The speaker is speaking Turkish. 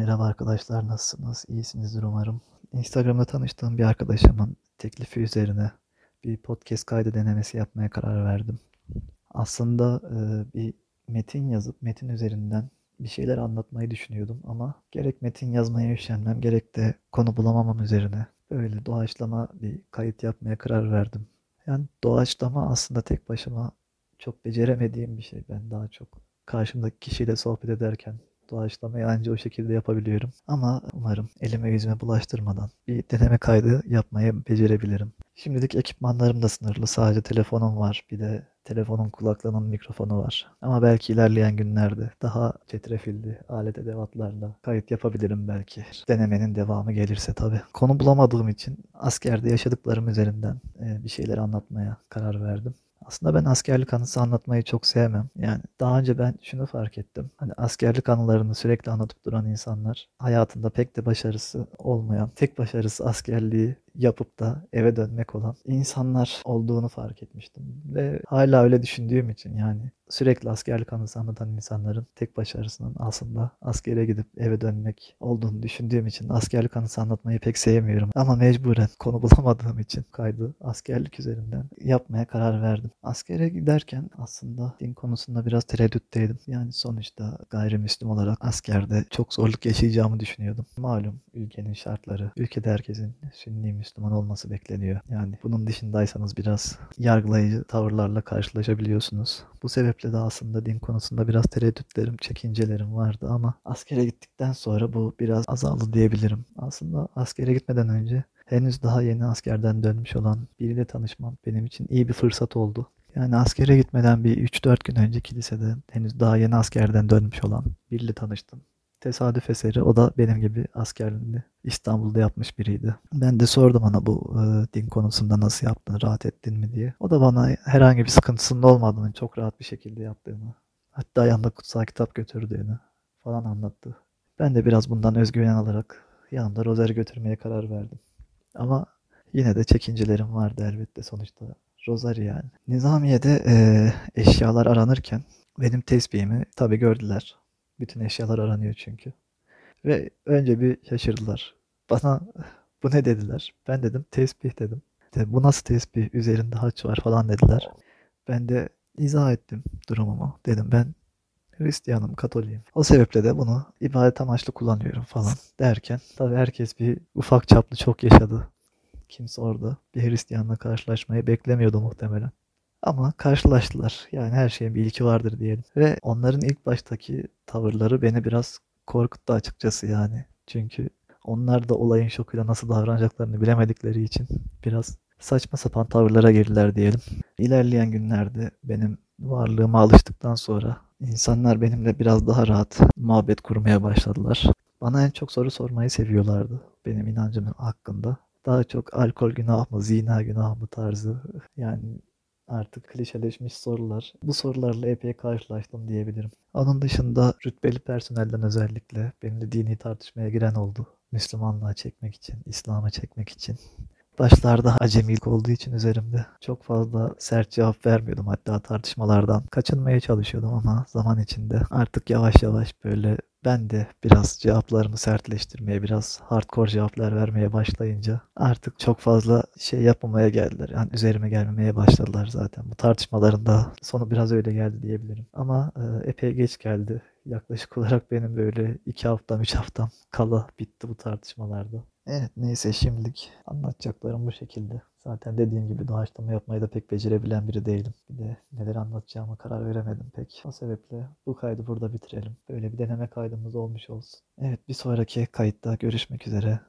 Merhaba arkadaşlar, nasılsınız? İyisinizdir umarım. Instagram'da tanıştığım bir arkadaşımın teklifi üzerine bir podcast kaydı denemesi yapmaya karar verdim. Aslında e, bir metin yazıp metin üzerinden bir şeyler anlatmayı düşünüyordum ama gerek metin yazmaya üşenmem gerek de konu bulamamam üzerine böyle doğaçlama bir kayıt yapmaya karar verdim. Yani doğaçlama aslında tek başıma çok beceremediğim bir şey. Ben daha çok karşımdaki kişiyle sohbet ederken doğaçlamayı anca o şekilde yapabiliyorum. Ama umarım elime yüzüme bulaştırmadan bir deneme kaydı yapmayı becerebilirim. Şimdilik ekipmanlarım da sınırlı. Sadece telefonum var. Bir de telefonun kulaklığının mikrofonu var. Ama belki ilerleyen günlerde daha çetrefilli alet edevatlarla kayıt yapabilirim belki. Denemenin devamı gelirse tabii. Konu bulamadığım için askerde yaşadıklarım üzerinden e, bir şeyler anlatmaya karar verdim. Aslında ben askerlik anısı anlatmayı çok sevmem. Yani daha önce ben şunu fark ettim. Hani askerlik anılarını sürekli anlatıp duran insanlar hayatında pek de başarısı olmayan, tek başarısı askerliği yapıp da eve dönmek olan insanlar olduğunu fark etmiştim. Ve hala öyle düşündüğüm için yani sürekli askerlik anısı anlatan insanların tek başarısının aslında askere gidip eve dönmek olduğunu düşündüğüm için askerlik anısı anlatmayı pek sevmiyorum. Ama mecburen konu bulamadığım için kaydı askerlik üzerinden yapmaya karar verdim. Askere giderken aslında din konusunda biraz tereddütteydim. Yani sonuçta gayrimüslim olarak askerde çok zorluk yaşayacağımı düşünüyordum. Malum ülkenin şartları, ülkede herkesin sünni Müslüman olması bekleniyor. Yani bunun dışındaysanız biraz yargılayıcı tavırlarla karşılaşabiliyorsunuz. Bu sebeple de aslında din konusunda biraz tereddütlerim, çekincelerim vardı ama askere gittikten sonra bu biraz azaldı diyebilirim. Aslında askere gitmeden önce henüz daha yeni askerden dönmüş olan biriyle tanışmam benim için iyi bir fırsat oldu. Yani askere gitmeden bir 3-4 gün önce kilisede henüz daha yeni askerden dönmüş olan biriyle tanıştım. Tesadüf eseri o da benim gibi askerliğini İstanbul'da yapmış biriydi. Ben de sordum ona bu e, din konusunda nasıl yaptın, rahat ettin mi diye. O da bana herhangi bir sıkıntısının olmadığını, çok rahat bir şekilde yaptığını, hatta yanında kutsal kitap götürdüğünü falan anlattı. Ben de biraz bundan özgüven alarak yanımda rozer götürmeye karar verdim. Ama yine de çekincelerim vardı elbette sonuçta. Rozari yani. Nizamiye'de e, eşyalar aranırken benim tesbihimi tabi gördüler. Bütün eşyalar aranıyor çünkü. Ve önce bir şaşırdılar. Bana bu ne dediler. Ben dedim tesbih dedim. De, bu nasıl tesbih üzerinde haç var falan dediler. Ben de izah ettim durumumu. Dedim ben Hristiyanım, Katoliyim. O sebeple de bunu ibadet amaçlı kullanıyorum falan derken tabii herkes bir ufak çaplı çok yaşadı. Kimse orada bir Hristiyanla karşılaşmayı beklemiyordu muhtemelen. Ama karşılaştılar. Yani her şeyin bir ilki vardır diyelim. Ve onların ilk baştaki tavırları beni biraz korkuttu açıkçası yani. Çünkü onlar da olayın şokuyla nasıl davranacaklarını bilemedikleri için biraz saçma sapan tavırlara girdiler diyelim. İlerleyen günlerde benim varlığıma alıştıktan sonra insanlar benimle biraz daha rahat muhabbet kurmaya başladılar. Bana en çok soru sormayı seviyorlardı benim inancım hakkında. Daha çok alkol günah mı, zina günah mı tarzı yani artık klişeleşmiş sorular. Bu sorularla epey karşılaştım diyebilirim. Onun dışında rütbeli personelden özellikle benimle dini tartışmaya giren oldu. Müslümanlığa çekmek için, İslam'a çekmek için. Başlarda acemilik olduğu için üzerimde çok fazla sert cevap vermiyordum. Hatta tartışmalardan kaçınmaya çalışıyordum ama zaman içinde artık yavaş yavaş böyle ben de biraz cevaplarımı sertleştirmeye, biraz hardcore cevaplar vermeye başlayınca artık çok fazla şey yapmamaya geldiler. Yani üzerime gelmemeye başladılar zaten. Bu tartışmaların da sonu biraz öyle geldi diyebilirim. Ama e, epey geç geldi. Yaklaşık olarak benim böyle iki haftam, üç haftam kala bitti bu tartışmalarda. Evet neyse şimdilik anlatacaklarım bu şekilde. Zaten dediğim gibi doğaçlama yapmayı da pek becerebilen biri değilim. Bir de neler anlatacağıma karar veremedim pek. O sebeple bu kaydı burada bitirelim. Böyle bir deneme kaydımız olmuş olsun. Evet bir sonraki kayıtta görüşmek üzere.